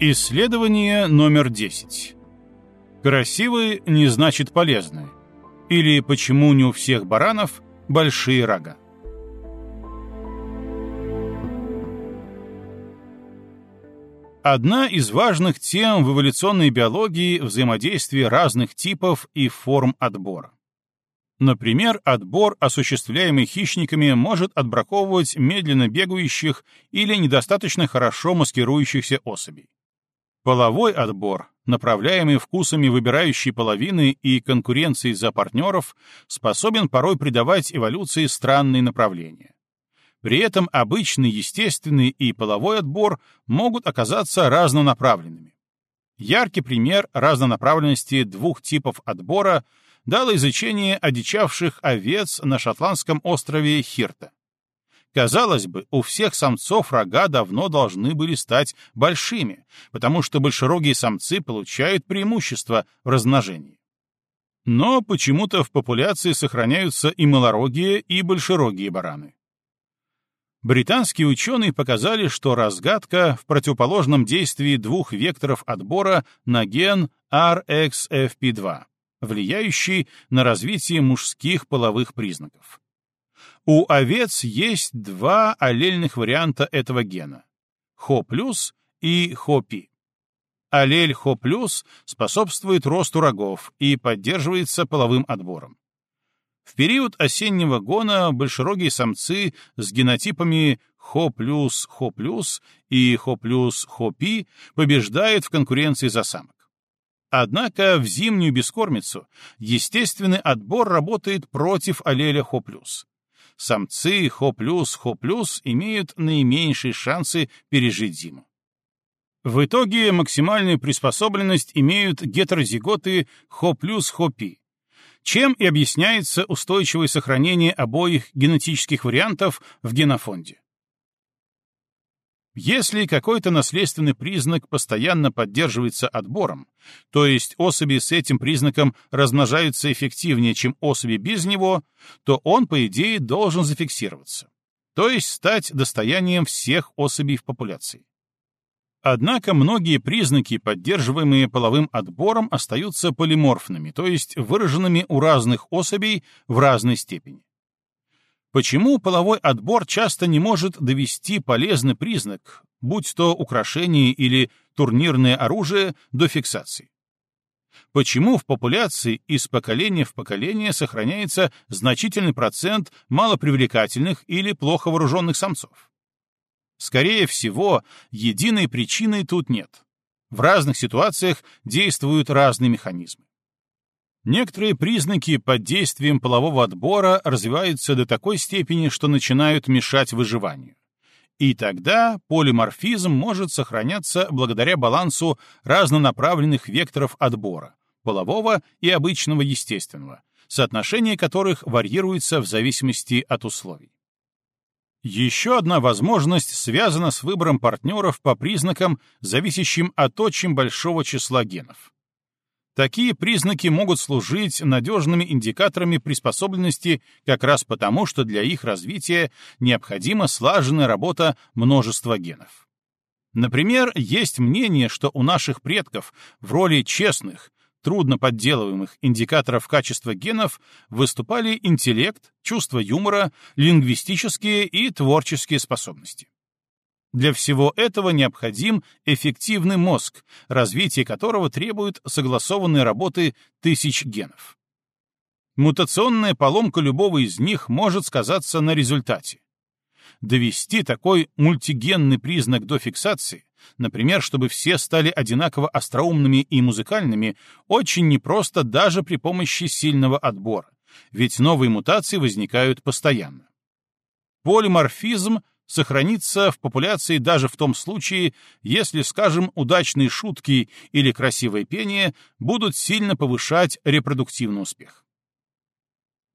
Исследование номер 10. Красивые не значит полезные. Или почему не у всех баранов большие рога. Одна из важных тем в эволюционной биологии — взаимодействие разных типов и форм отбора. Например, отбор, осуществляемый хищниками, может отбраковывать медленно бегающих или недостаточно хорошо маскирующихся особей. Половой отбор, направляемый вкусами выбирающей половины и конкуренцией за партнеров, способен порой придавать эволюции странные направления. При этом обычный естественный и половой отбор могут оказаться разнонаправленными. Яркий пример разнонаправленности двух типов отбора дало изучение одичавших овец на шотландском острове Хирта. Казалось бы, у всех самцов рога давно должны были стать большими, потому что большерогие самцы получают преимущество в размножении. Но почему-то в популяции сохраняются и малорогие, и большерогие бараны. Британские ученые показали, что разгадка в противоположном действии двух векторов отбора на ген RXFP2, влияющий на развитие мужских половых признаков. У овец есть два аллельных варианта этого гена — ХО+, и ХОПИ. Аллель ХО+, способствует росту рогов и поддерживается половым отбором. В период осеннего гона большерогие самцы с генотипами ХО+, ХО+, и ХО+, ХОПИ побеждают в конкуренции за самок. Однако в зимнюю бескормицу естественный отбор работает против аллеля ХО+ самцы Хо+, Хо+, имеют наименьшие шансы пережить зиму. В итоге максимальную приспособленность имеют гетерозиготы Хо+, Хопи, чем и объясняется устойчивое сохранение обоих генетических вариантов в генофонде. Если какой-то наследственный признак постоянно поддерживается отбором, то есть особи с этим признаком размножаются эффективнее, чем особи без него, то он, по идее, должен зафиксироваться, то есть стать достоянием всех особей в популяции. Однако многие признаки, поддерживаемые половым отбором, остаются полиморфными, то есть выраженными у разных особей в разной степени. Почему половой отбор часто не может довести полезный признак, будь то украшение или турнирное оружие, до фиксации? Почему в популяции из поколения в поколение сохраняется значительный процент малопривлекательных или плохо вооруженных самцов? Скорее всего, единой причины тут нет. В разных ситуациях действуют разные механизмы. Некоторые признаки под действием полового отбора развиваются до такой степени, что начинают мешать выживанию. И тогда полиморфизм может сохраняться благодаря балансу разнонаправленных векторов отбора, полового и обычного естественного, соотношение которых варьируется в зависимости от условий. Еще одна возможность связана с выбором партнеров по признакам, зависящим от очень большого числа генов. Такие признаки могут служить надежными индикаторами приспособленности как раз потому, что для их развития необходима слаженная работа множества генов. Например, есть мнение, что у наших предков в роли честных, трудно подделываемых индикаторов качества генов выступали интеллект, чувство юмора, лингвистические и творческие способности. Для всего этого необходим эффективный мозг, развитие которого требует согласованной работы тысяч генов. Мутационная поломка любого из них может сказаться на результате. Довести такой мультигенный признак до фиксации, например, чтобы все стали одинаково остроумными и музыкальными, очень непросто даже при помощи сильного отбора, ведь новые мутации возникают постоянно. Полиморфизм сохранится в популяции даже в том случае, если, скажем, удачные шутки или красивое пение будут сильно повышать репродуктивный успех.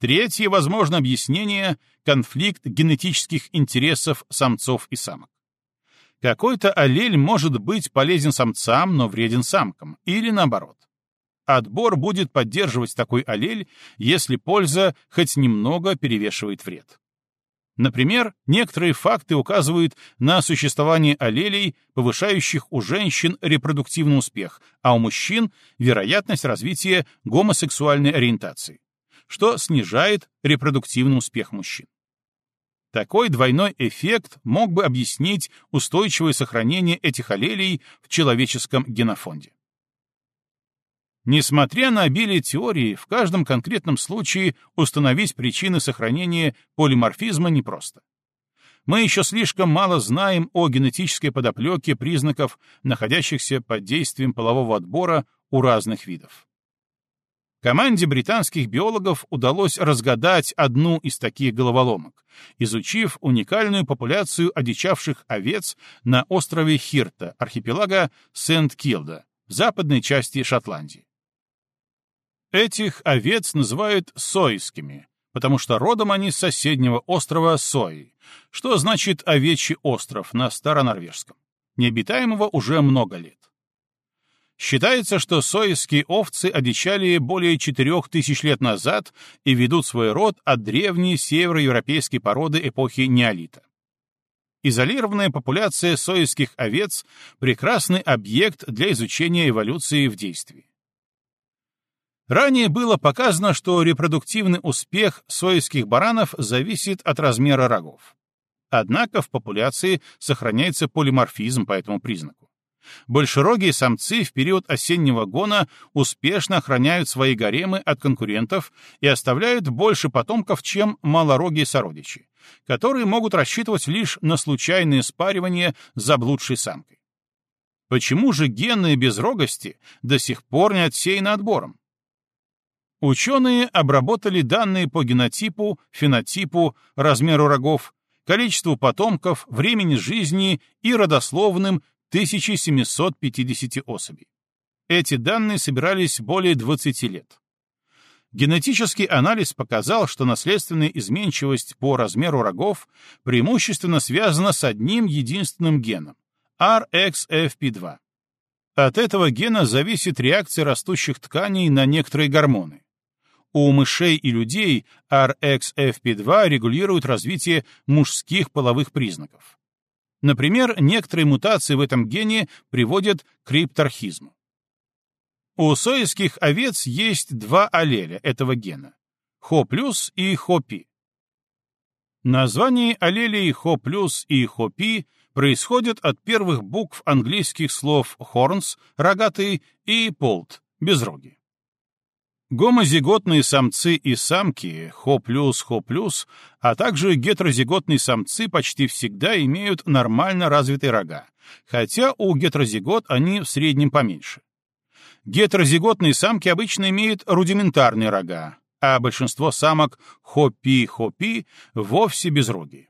Третье возможное объяснение — конфликт генетических интересов самцов и самок. Какой-то аллель может быть полезен самцам, но вреден самкам, или наоборот. Отбор будет поддерживать такой аллель, если польза хоть немного перевешивает вред. Например, некоторые факты указывают на существование аллелей, повышающих у женщин репродуктивный успех, а у мужчин — вероятность развития гомосексуальной ориентации, что снижает репродуктивный успех мужчин. Такой двойной эффект мог бы объяснить устойчивое сохранение этих аллелей в человеческом генофонде. Несмотря на обилие теорий, в каждом конкретном случае установить причины сохранения полиморфизма непросто. Мы еще слишком мало знаем о генетической подоплеке признаков, находящихся под действием полового отбора у разных видов. Команде британских биологов удалось разгадать одну из таких головоломок, изучив уникальную популяцию одичавших овец на острове Хирта, архипелага Сент-Килда, в западной части Шотландии. Этих овец называют сойскими, потому что родом они с соседнего острова Сои, что значит овечий остров на старонорвежском, необитаемого уже много лет. Считается, что сойские овцы одичали более 4000 лет назад и ведут свой род от древней североевропейской породы эпохи неолита. Изолированная популяция сойских овец — прекрасный объект для изучения эволюции в действии. Ранее было показано, что репродуктивный успех сойских баранов зависит от размера рогов. Однако в популяции сохраняется полиморфизм по этому признаку. Большерогие самцы в период осеннего гона успешно охраняют свои гаремы от конкурентов и оставляют больше потомков, чем малорогие сородичи, которые могут рассчитывать лишь на случайное спаривание с заблудшей самкой. Почему же генные безрогости до сих пор не отсеяны отбором? Ученые обработали данные по генотипу, фенотипу, размеру рогов, количеству потомков, времени жизни и родословным 1750 особей. Эти данные собирались более 20 лет. Генетический анализ показал, что наследственная изменчивость по размеру рогов преимущественно связана с одним единственным геном — RXFP2. От этого гена зависит реакция растущих тканей на некоторые гормоны. У мышей и людей RXFP2 регулирует развитие мужских половых признаков. Например, некоторые мутации в этом гене приводят к крипторхизму. У сойских овец есть два аллеля этого гена — HO+, и HOP. Название аллелей HO+, и HOP происходят от первых букв английских слов horns — рогатый и polt — безрогий. Гомозиготные самцы и самки, Хо+, Хо+, а также гетерозиготные самцы почти всегда имеют нормально развитые рога, хотя у гетерозигот они в среднем поменьше. Гетерозиготные самки обычно имеют рудиментарные рога, а большинство самок хопи-хопи вовсе безрогие.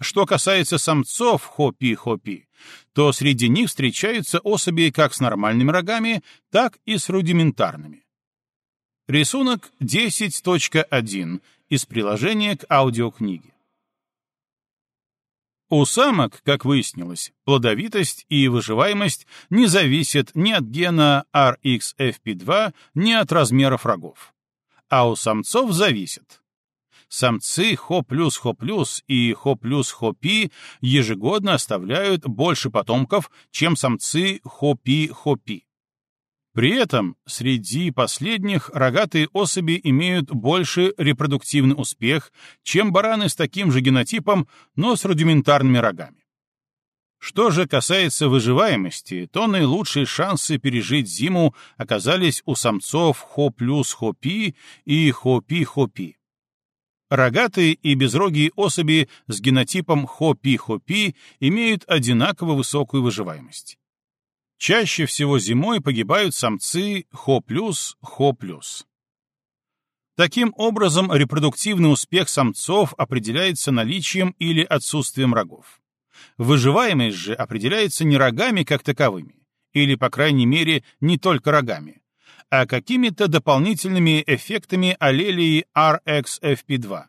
Что касается самцов хопи-хопи, то среди них встречаются особи как с нормальными рогами, так и с рудиментарными. Рисунок 10.1 из приложения к аудиокниге. У самок, как выяснилось, плодовитость и выживаемость не зависят ни от гена RXFP2, ни от размеров рогов. А у самцов зависят. Самцы Хо плюс Хо плюс и Хо плюс Хо Пи ежегодно оставляют больше потомков, чем самцы Хо Пи Хо Пи. При этом среди последних рогатые особи имеют больше репродуктивный успех, чем бараны с таким же генотипом, но с рудиментарными рогами. Что же касается выживаемости, то наилучшие шансы пережить зиму оказались у самцов Хо плюс Хо Пи и Хо Пи Хо Пи. Рогатые и безрогие особи с генотипом Хо Пи Хо Пи имеют одинаково высокую выживаемость. Чаще всего зимой погибают самцы Хо+, Хо+. Таким образом, репродуктивный успех самцов определяется наличием или отсутствием рогов. Выживаемость же определяется не рогами как таковыми, или, по крайней мере, не только рогами, а какими-то дополнительными эффектами аллелии RXFP2.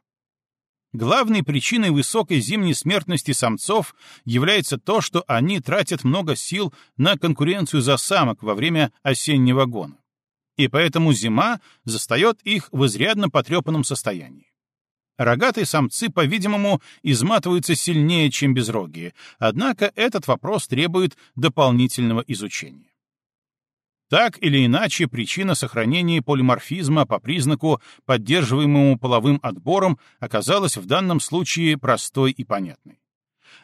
Главной причиной высокой зимней смертности самцов является то, что они тратят много сил на конкуренцию за самок во время осеннего гона. И поэтому зима застает их в изрядно потрепанном состоянии. Рогатые самцы, по-видимому, изматываются сильнее, чем безрогие, однако этот вопрос требует дополнительного изучения. Так или иначе, причина сохранения полиморфизма по признаку, поддерживаемому половым отбором, оказалась в данном случае простой и понятной.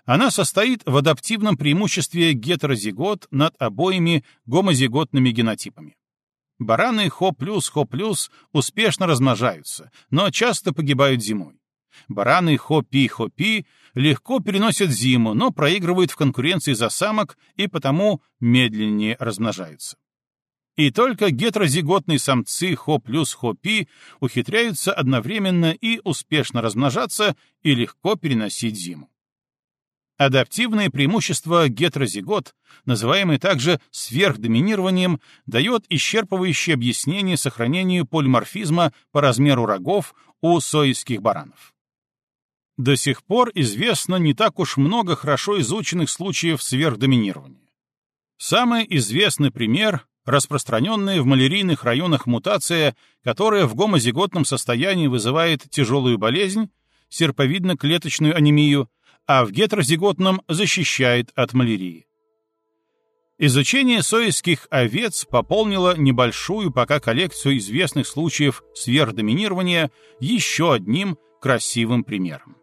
Она состоит в адаптивном преимуществе гетерозигот над обоими гомозиготными генотипами. Бараны Хо Хо успешно размножаются, но часто погибают зимой. Бараны Хо пи Хо пи легко переносят зиму, но проигрывают в конкуренции за самок и потому медленнее размножаются. И только гетерозиготные самцы Хо плюс Хо пи ухитряются одновременно и успешно размножаться и легко переносить зиму. Адаптивное преимущество гетерозигот, называемое также сверхдоминированием, дает исчерпывающее объяснение сохранению полиморфизма по размеру рогов у сойских баранов. До сих пор известно не так уж много хорошо изученных случаев сверхдоминирования. Самый известный пример — распространенная в малярийных районах мутация, которая в гомозиготном состоянии вызывает тяжелую болезнь, серповидно-клеточную анемию, а в гетерозиготном защищает от малярии. Изучение сойских овец пополнило небольшую пока коллекцию известных случаев сверхдоминирования еще одним красивым примером.